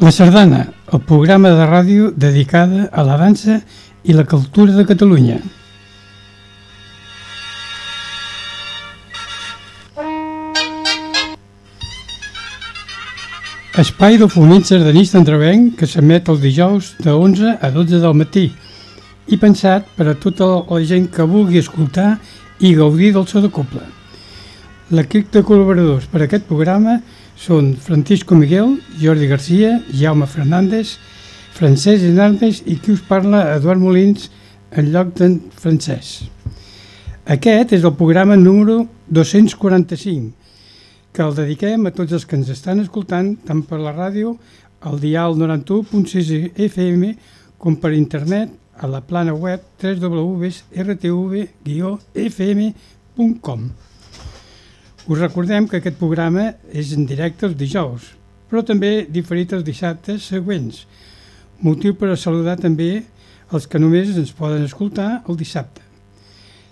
La Sardana, el programa de ràdio dedicada a la dansa i la cultura de Catalunya. Espai de foment sardanista entrevenc que s'emet els dijous de 11 a 12 del matí i pensat per a tota la gent que vulgui escoltar i gaudir del so de coble. L'equip de col·laboradors per a aquest programa són Francisco Miguel, Jordi Garcia, Jaume Fernández, Francesc Hernández i qui us parla, Eduard Molins, en lloc d'en Francesc. Aquest és el programa número 245, que el dediquem a tots els que ens estan escoltant, tant per la ràdio, al dial 91.6 FM, com per internet a la plana web www.rtv-fm.com. Us recordem que aquest programa és en directe els dijous, però també diferit els dissabtes següents, motiu per a saludar també els que només ens poden escoltar el dissabte.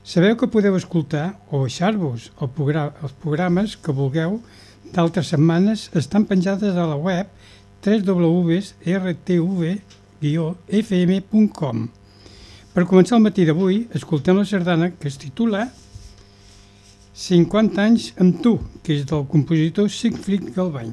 Sabeu que podeu escoltar o baixar-vos el els programes que vulgueu. D'altres setmanes estan penjades a la web www.rtv-fm.com Per començar el matí d'avui, escoltem la sardana que es titula 50 anys amb tu, que és del compositor Siegfried Galvany.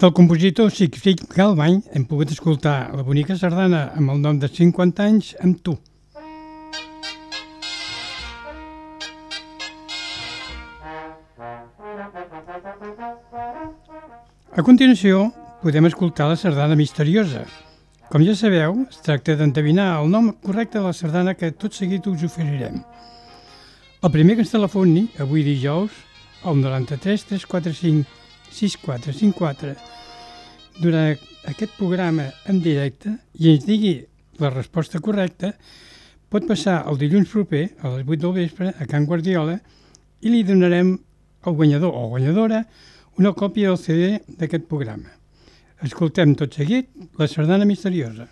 Del compositor Sigfrid Galvany hem pogut escoltar la bonica sardana amb el nom de 50 anys amb tu. A continuació, podem escoltar la sardana misteriosa. Com ja sabeu, es tracta d'endevinar el nom correcte de la sardana que tot seguit us oferirem. El primer que ens telefoni, avui dijous, al 93 345 6454 durant aquest programa en directe i ens digui la resposta correcta, pot passar el dilluns proper a les 8 del vespre a Can Guardiola i li donarem al guanyador o guanyadora una còpia del CD d'aquest programa. Escoltem tot seguit la sardana misteriosa.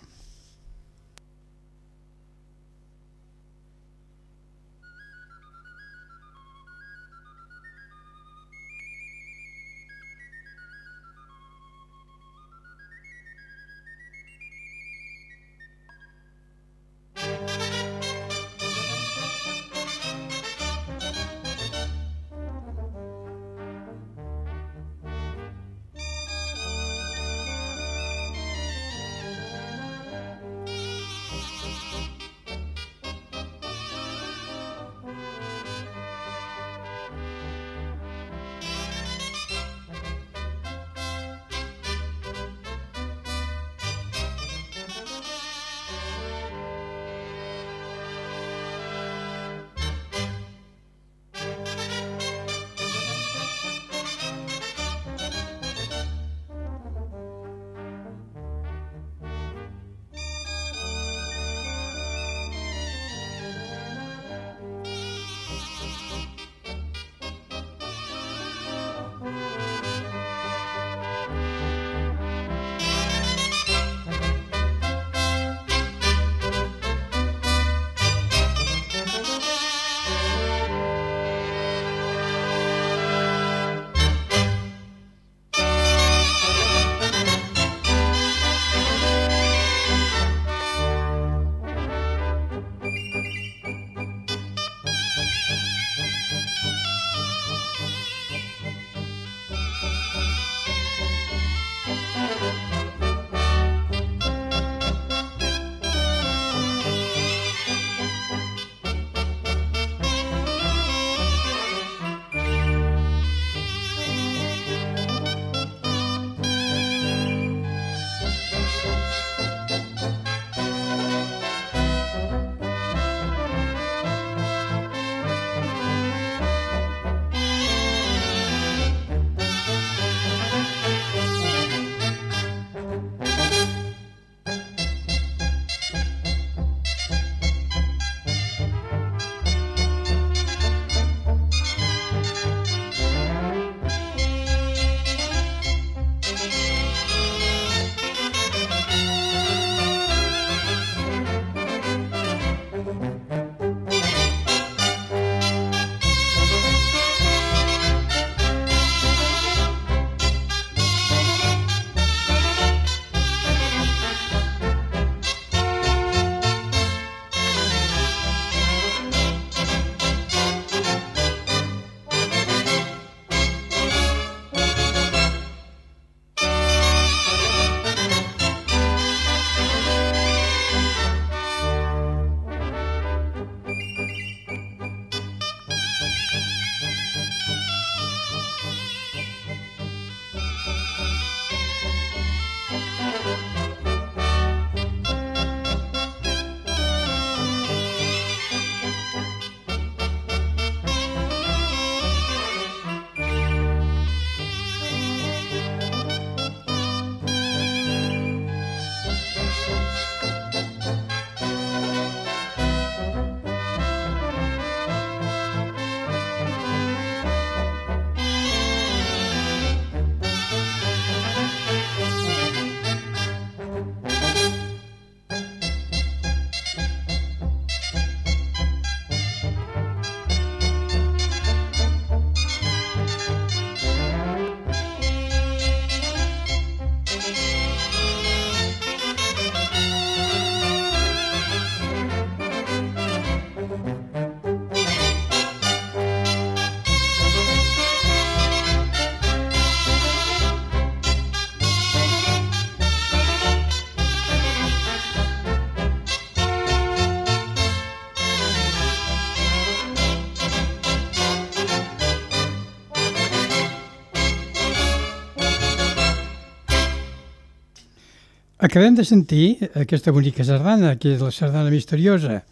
Acabem de sentir aquesta bonica sardana, que és la sardana misteriosa.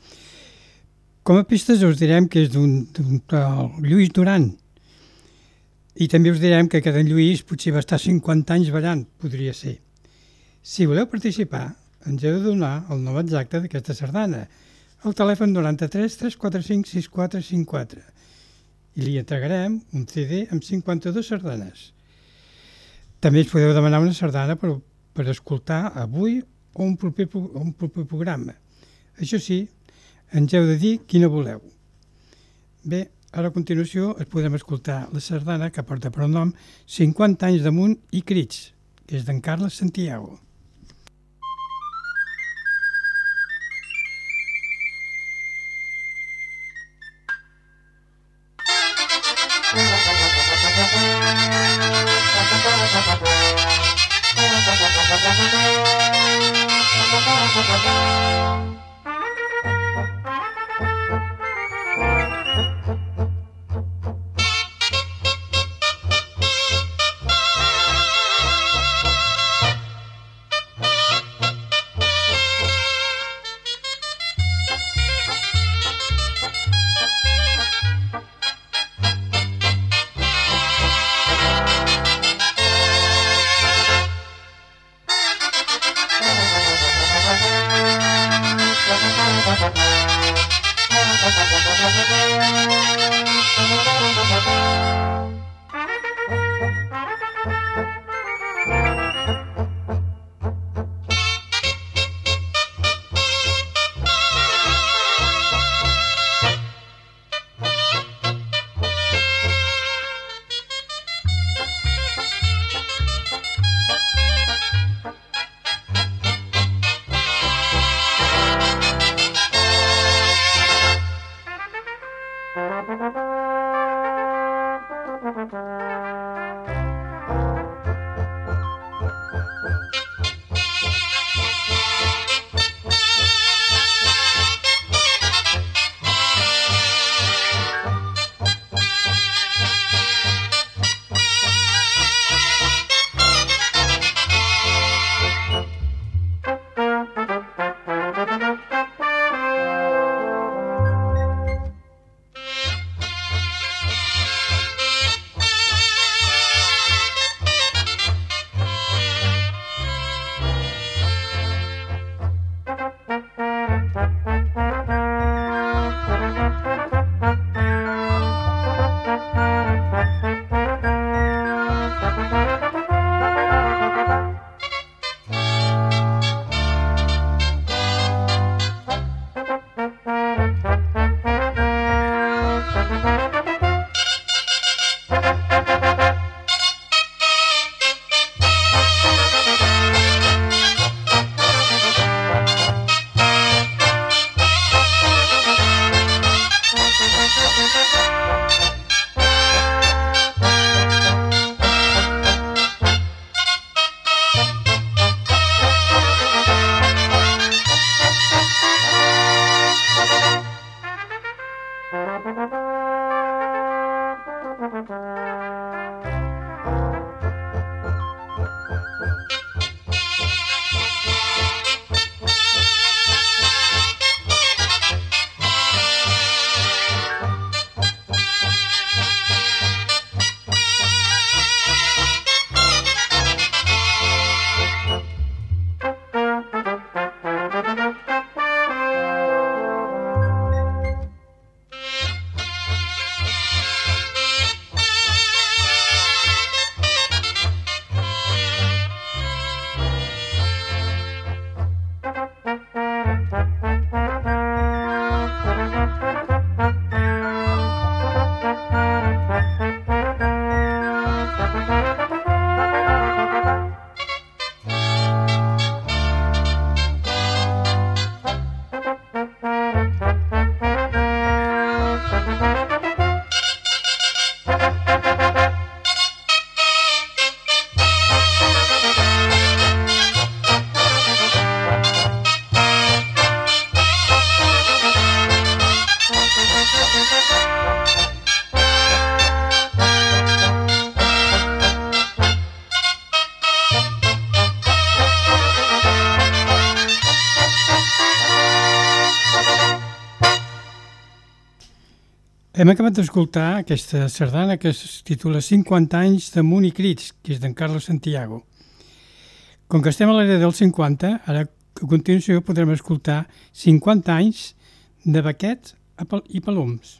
Com a pistes us direm que és d'un tal Lluís Duran. I també us direm que aquest en Lluís potser va estar 50 anys ballant, podria ser. Si voleu participar, ens heu de donar el nom exacte d'aquesta sardana, al telèfon 93 345 6454 i li entregarem un CD amb 52 sardanes. També ens podeu demanar una sardana per, per escoltar avui o un proper, un proper programa. Això sí, ens heu de dir quina voleu. Bé, ara a continuació es podem escoltar la sardana que porta per nom 50 anys damunt i crits, que és d'en Carles Santiago. Hem acabat d'escoltar aquesta sardana que es titula 50 anys de Munt i Crits, que és d'en Carlos Santiago. Com que estem a l'era dels 50, ara a continuació podrem escoltar 50 anys de Baquet i Paloms.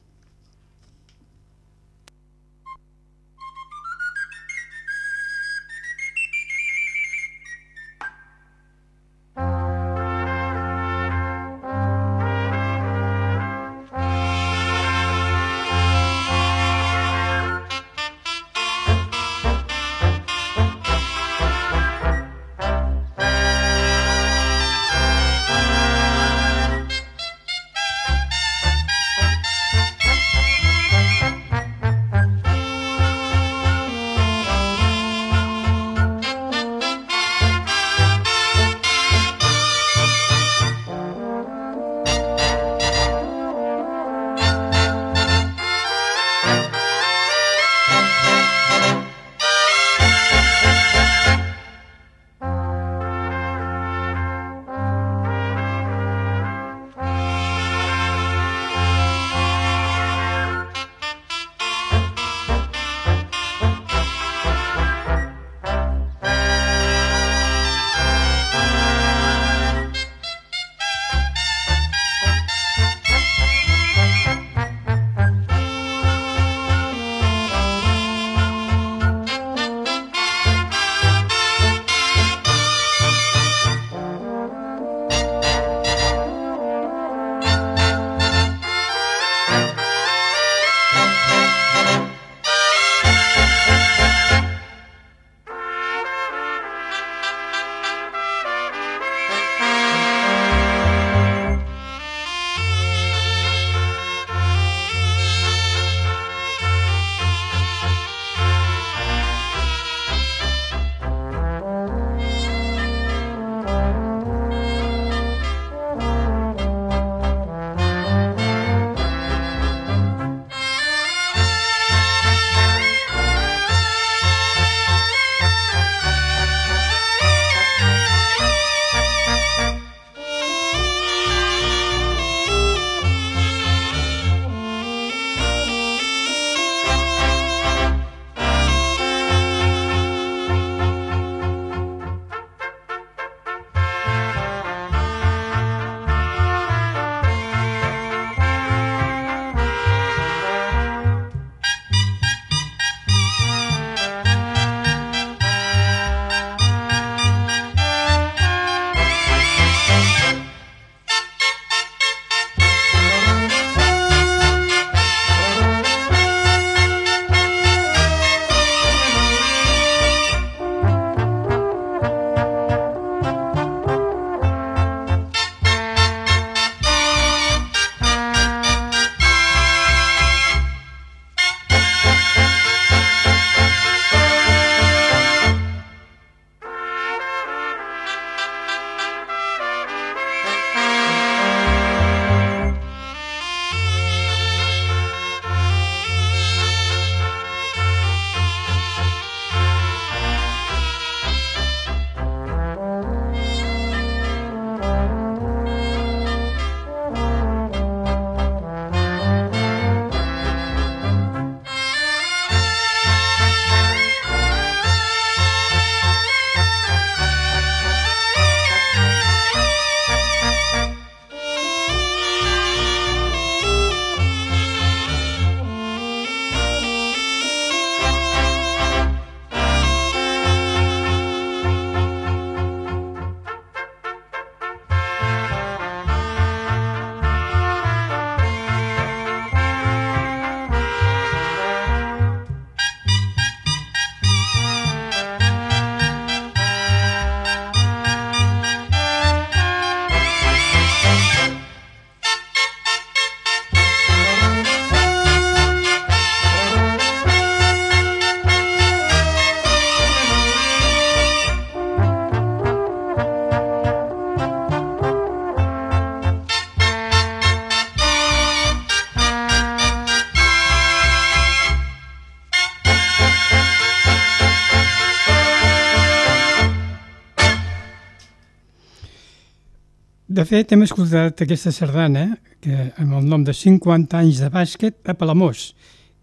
De fet, hem escoltat aquesta sardana que, amb el nom de 50 anys de bàsquet a Palamós,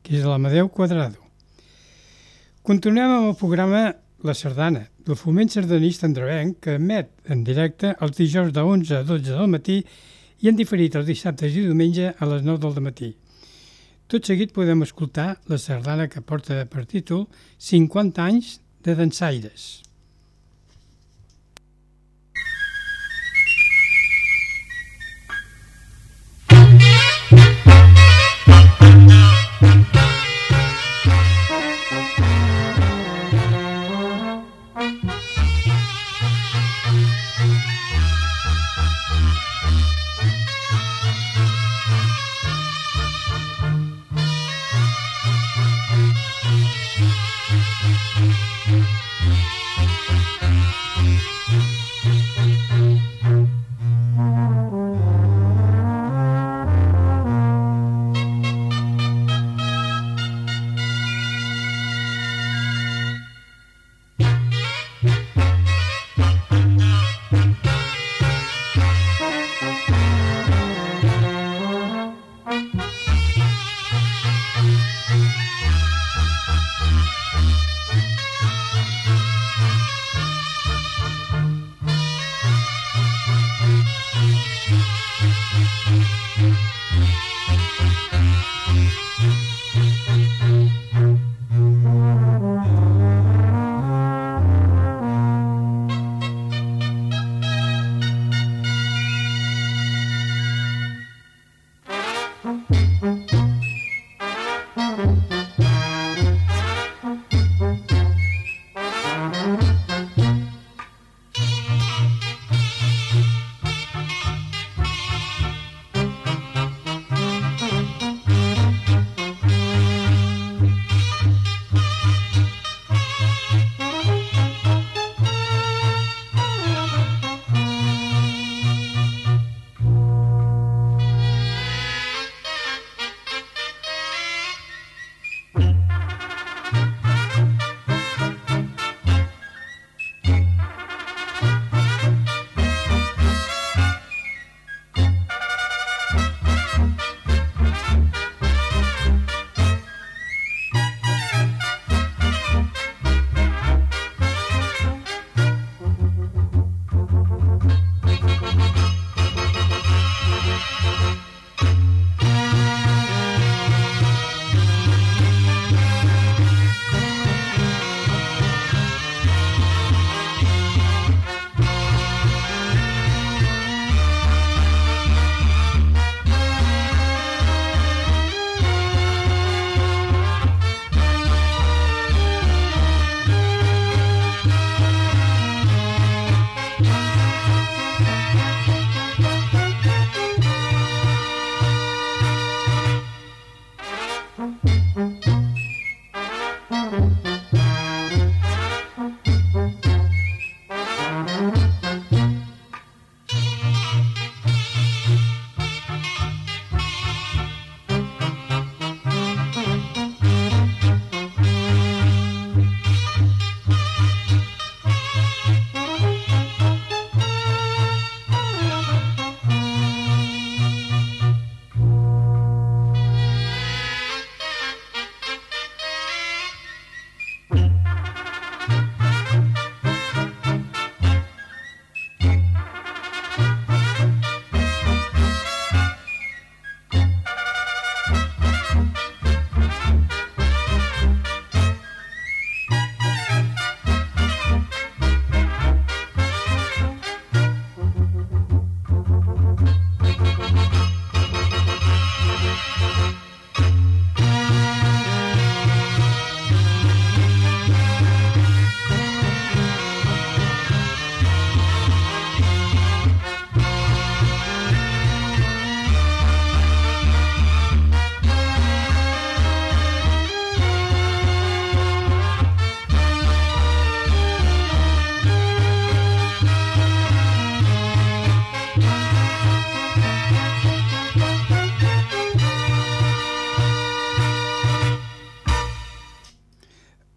que és l'Amadeu Quadrado. Continuem amb el programa La Sardana, del foment sardanista andrevenc, que emet en directe els dijous de 11 a 12 del matí i en diferit els dissabtes i diumenge a les 9 del matí. Tot seguit podem escoltar la sardana que porta per títol 50 anys de dansaires.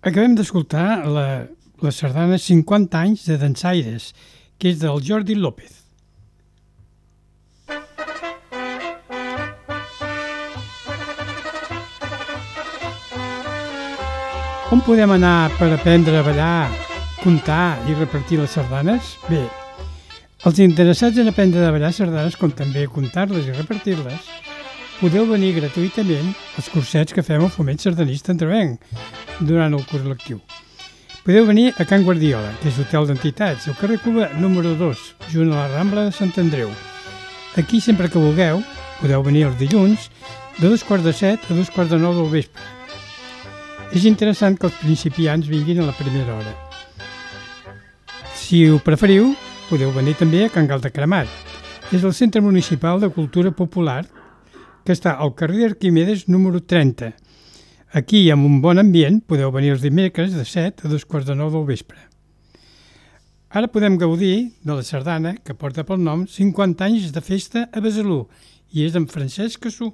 Acabem d'escoltar la, la sardana 50 anys de dansaires, que és del Jordi López. On podem anar per aprendre a ballar, comptar i repartir les sardanes? Bé, els interessats en aprendre a ballar sardanes, com també comptar-les i repartir-les, podeu venir gratuïtament als cursets que fem al Foment Sardanista Entrevenc durant el curs lectiu. Podeu venir a Can Guardiola, que és hotel d'entitats, al carrer Cuba número 2, junt a la Rambla de Sant Andreu. Aquí, sempre que vulgueu, podeu venir els dilluns de dos quarts de set a dos quarts de nou del vespre. És interessant que els principiants vinguin a la primera hora. Si ho preferiu, podeu venir també a Can Gal Cremat. És el Centre Municipal de Cultura Popular que està al carrer Arquimedes número 30. Aquí, amb un bon ambient, podeu venir els dimecres de 7 a dos quarts de 9 del vespre. Ara podem gaudir de la sardana que porta pel nom 50 anys de festa a Besalú i és d'en Francesc Cassú.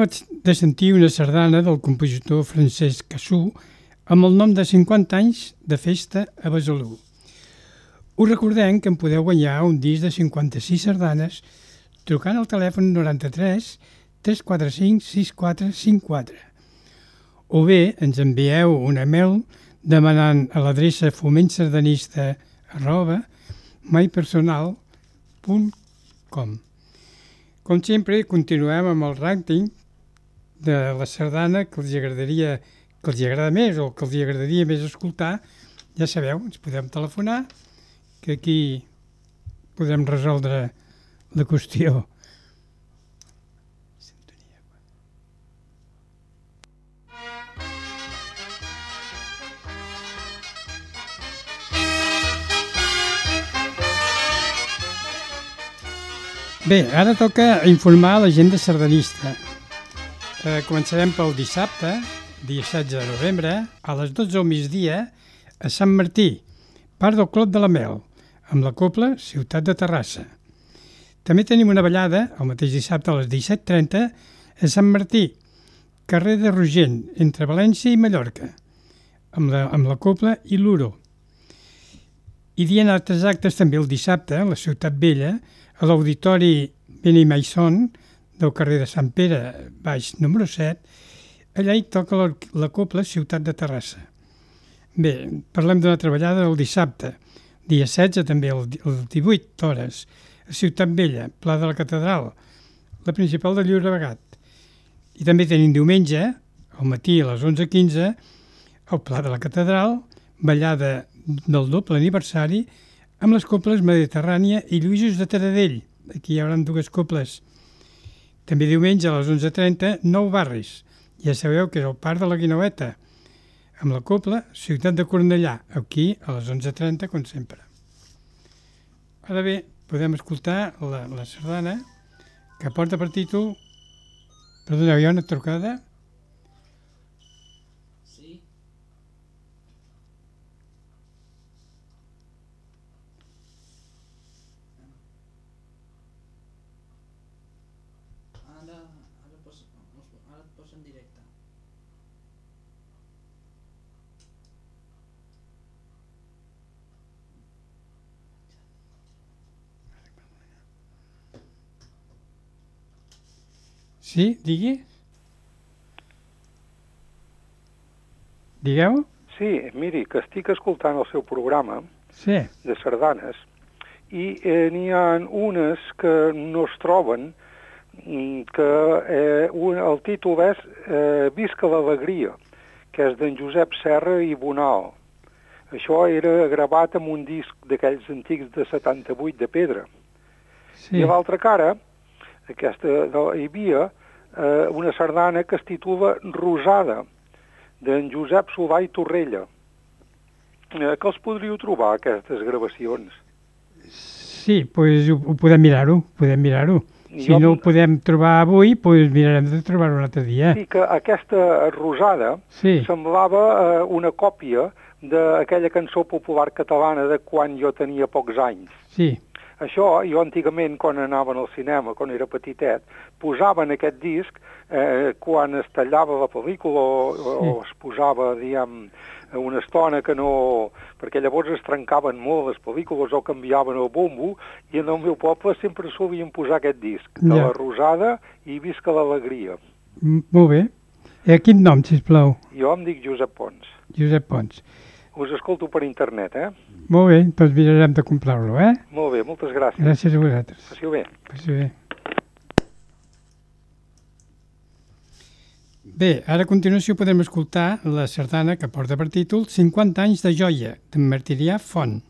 Acabat de sentir una sardana del compositor Francesc Cassú amb el nom de 50 anys de festa a Besalú. Us recordem que en podeu guanyar un disc de 56 sardanes trucant al telèfon 93 345 6454 o bé ens envieu un email demanant a l'adreça fomentsardanista arroba maipersonal.com Com sempre, continuem amb el rànquing de la sardana que els agradaria que els agrada més o que els agradaria més escoltar. Ja sabeu, ens podem telefonar, que aquí podrem resoldre la qüestió. Bé, ara toca informar la gent de sardanista. Eh, començarem pel dissabte, dia 16 de novembre, a les 12 del migdia, a Sant Martí, part del Clot de la Mel, amb la Copla Ciutat de Terrassa. També tenim una ballada, el mateix dissabte a les 17.30, a Sant Martí, carrer de Rogent, entre València i Mallorca, amb la, amb la Copla i l'Uro. I dient altres actes també el dissabte, a la Ciutat Vella, a l'Auditori Benimaison del carrer de Sant Pere, baix número 7, allà hi toca la, la Copla Ciutat de Terrassa. Bé, parlem d'una treballada el dissabte, dia 16 també, el, el 18 hores, a Ciutat Vella, Pla de la Catedral, la principal de Llobregat. I també tenim diumenge, al matí a les 11.15, al Pla de la Catedral, ballada del doble aniversari, amb les coples Mediterrània i Lluïsos de Taradell. Aquí hi haurà dues coples. També diumenge a les 11.30, Nou Barris. Ja sabeu que és el parc de la Guinaueta, amb la copla Ciutat de Cornellà, aquí a les 11.30, com sempre. Ara bé, podem escoltar la, la sardana que porta per títol... Perdoneu, hi ha una trucada? Ara, posa, ara et posa en directe. Sí, digui. Digueu? Sí, miri, que estic escoltant el seu programa Sí. de sardanes i eh, n'hi ha unes que no es troben, que eh, un, el títol és eh, Visca l'alegria, que és d'en Josep Serra i Bonal. Això era gravat amb un disc d'aquells antics de 78 de pedra. Sí. I a l'altra cara, aquesta, de, hi havia eh, una sardana que es titula Rosada, d'en Josep Solà i Torrella. Eh, que els podríeu trobar, aquestes gravacions? Sí, pues ho, ho podem mirar-ho, podem mirar-ho. Si Jo- no ho podem trobar avui, pues mirarem de trobar-ho un altre dia. Sí que aquesta Rosada Sí, semblava eh, una còpia d'aquella cançó popular catalana de quan jo tenia pocs anys. sí, Això, jo antigament, quan anaven al cinema, quan era petitet, posaven aquest disc eh, quan es tallava la pel·lícula o, o es posava, diguem, una estona que no... perquè llavors es trencaven molt les pel·lícules o canviaven el bombo i en el meu poble sempre solien posar aquest disc, de Ja. la Rosada i Visca l'alegria. Molt bé. Eh, quin nom, sisplau? Jo em dic Josep Pons. Josep Pons. Us escolto per internet, eh? Molt bé, doncs mirarem de comprar-lo, eh? Molt bé, moltes gràcies. Gràcies a vosaltres. Passió bé. Passi bé. Bé, ara a continuació podem escoltar la sardana que porta per títol 50 anys de joia, d'en Martirià Font.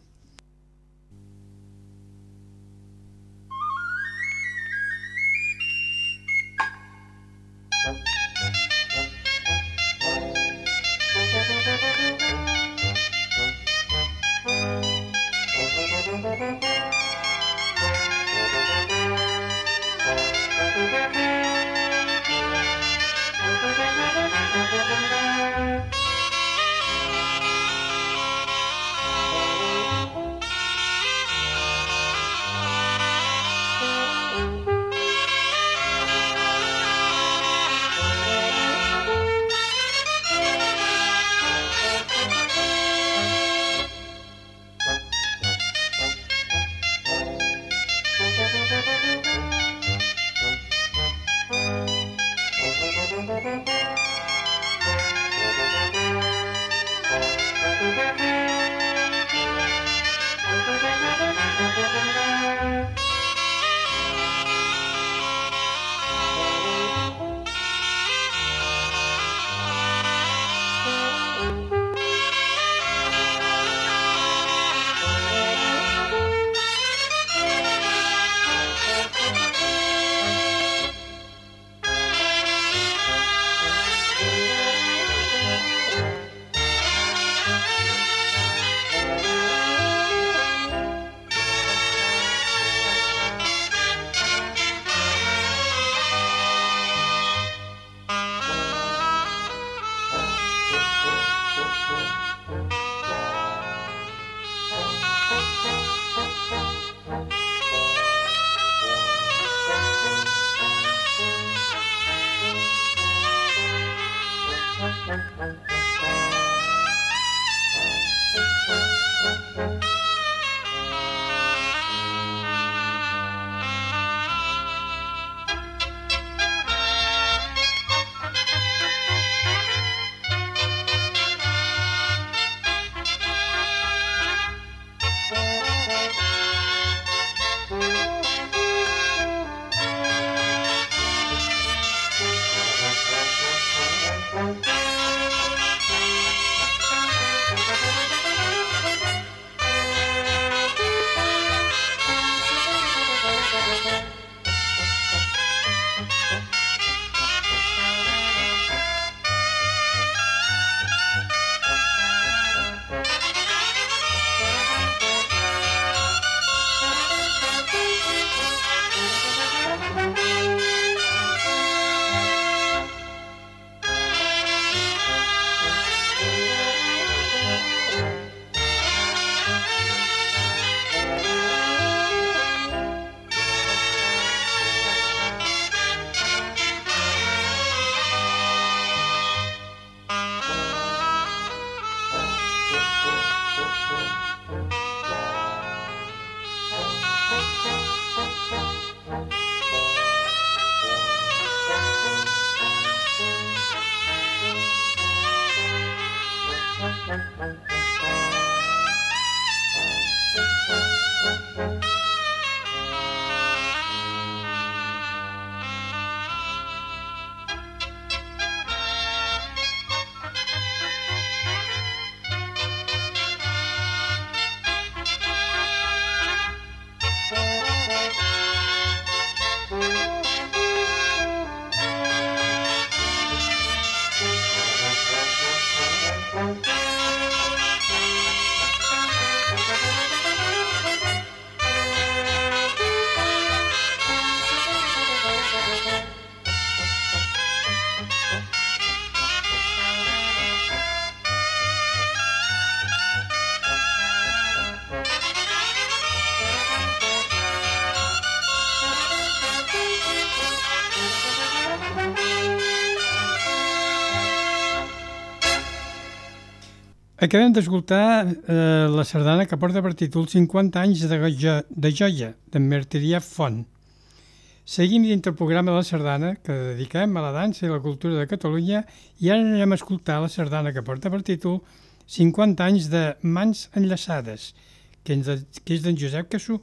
Acabem d'escoltar eh, la sardana que porta per títol 50 anys de, jo de joia, d'en Martirià Font. Seguim dintre el programa de la sardana que dediquem a la dansa i la cultura de Catalunya i ara anem a escoltar la sardana que porta per títol 50 anys de Mans Enllaçades, que és d'en Josep Cassú.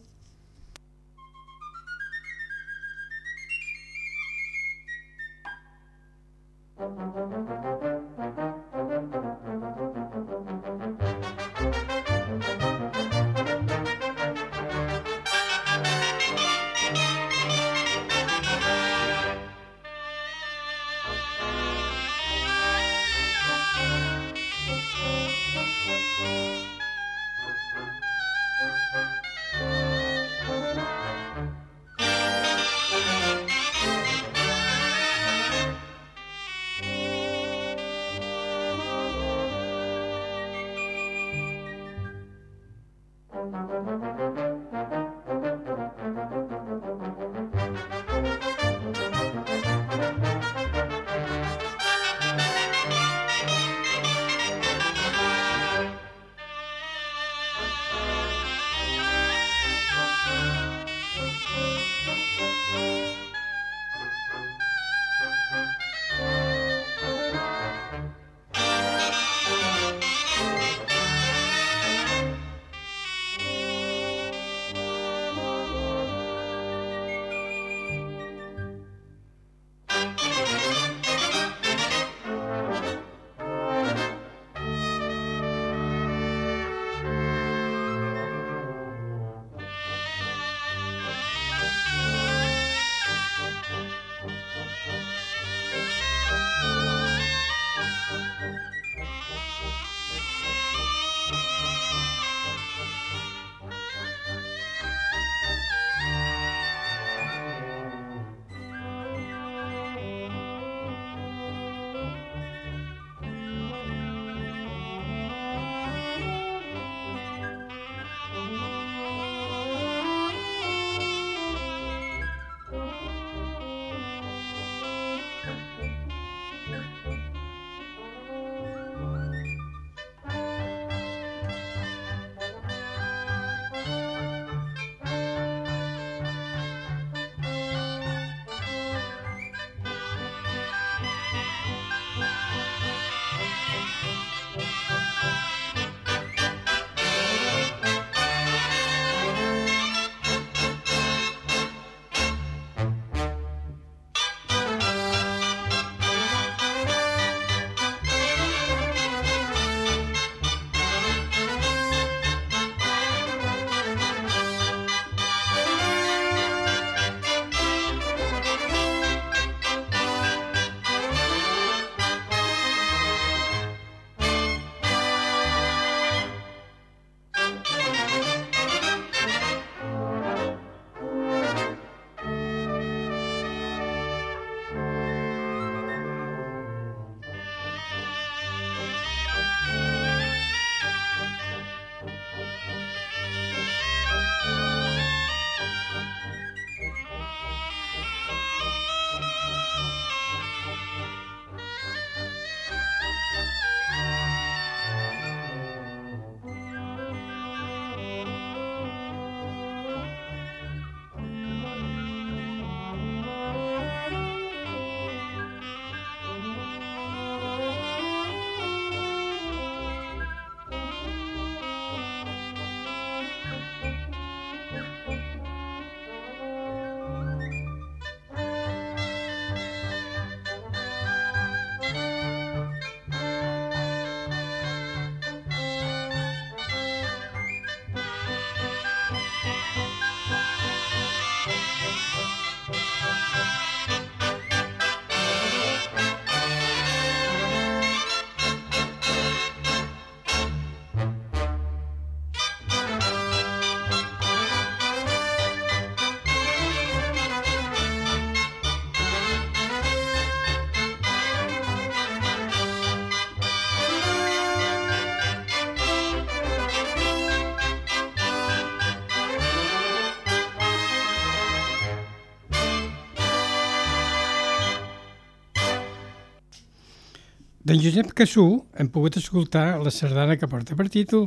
D'en Josep Cassú hem pogut escoltar la sardana que porta per títol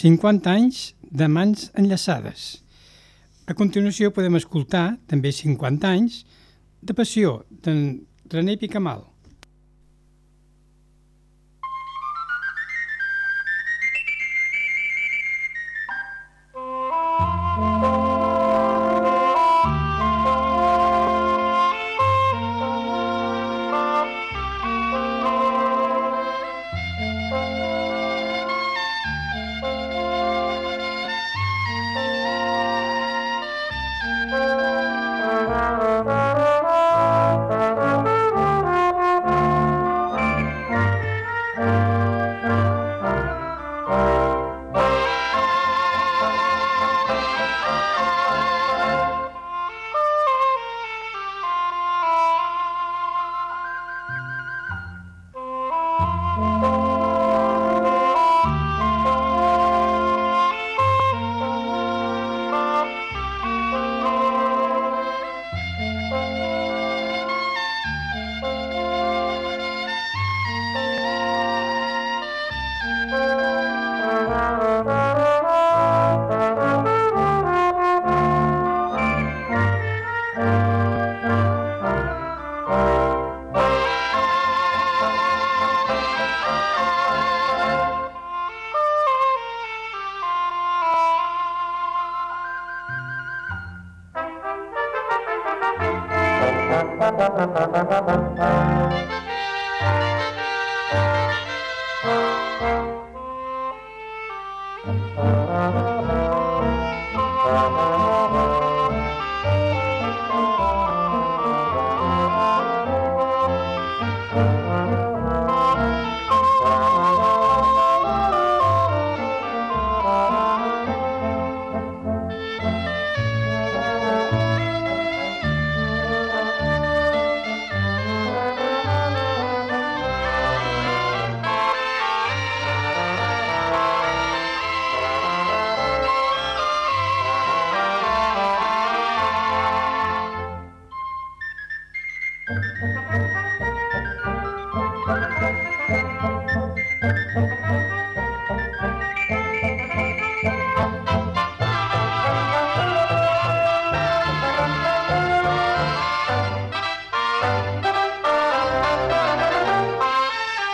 50 anys de mans enllaçades. A continuació podem escoltar també 50 anys de passió d'en René Picamal.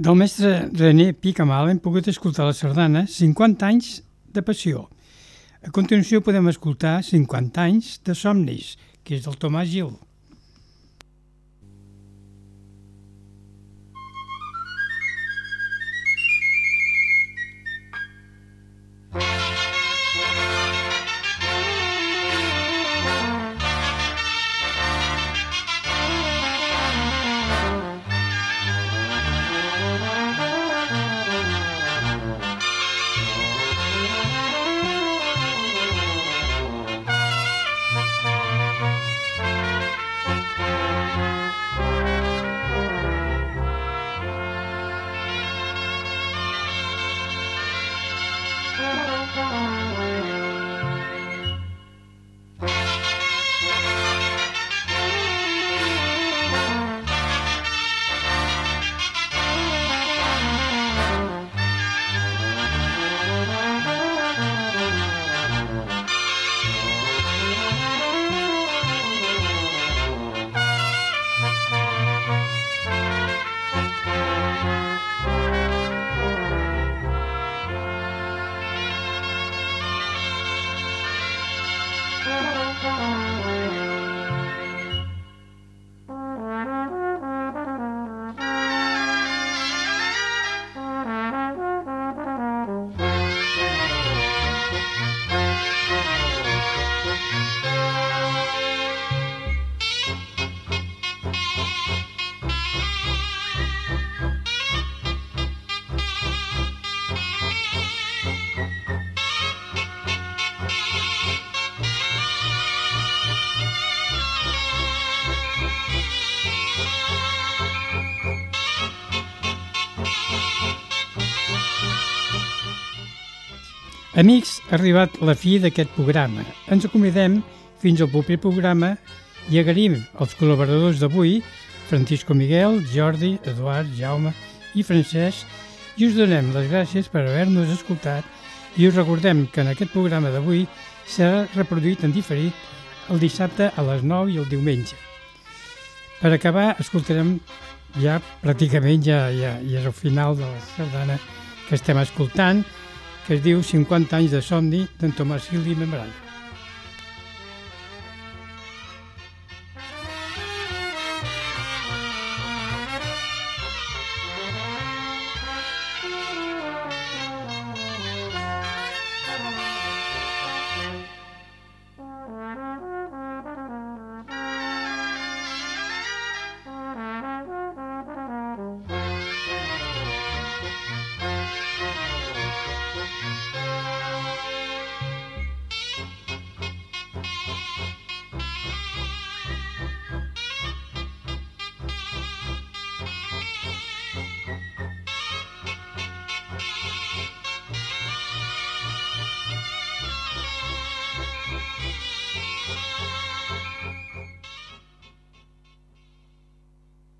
Del mestre René Picamal hem pogut escoltar la sardana 50 anys de passió. A continuació podem escoltar 50 anys de somnis, que és del Tomàs Gil. Amics, ha arribat la fi d'aquest programa. Ens acomidem fins al proper programa i agraïm els col·laboradors d'avui, Francisco Miguel, Jordi, Eduard, Jaume i Francesc, i us donem les gràcies per haver-nos escoltat i us recordem que en aquest programa d'avui serà reproduït en diferit el dissabte a les 9 i el diumenge. Per acabar, escoltarem ja pràcticament ja, ja, ja és el final de la sardana que estem escoltant, que es diu 50 anys de somni d'en Tomàs Gil i Membran.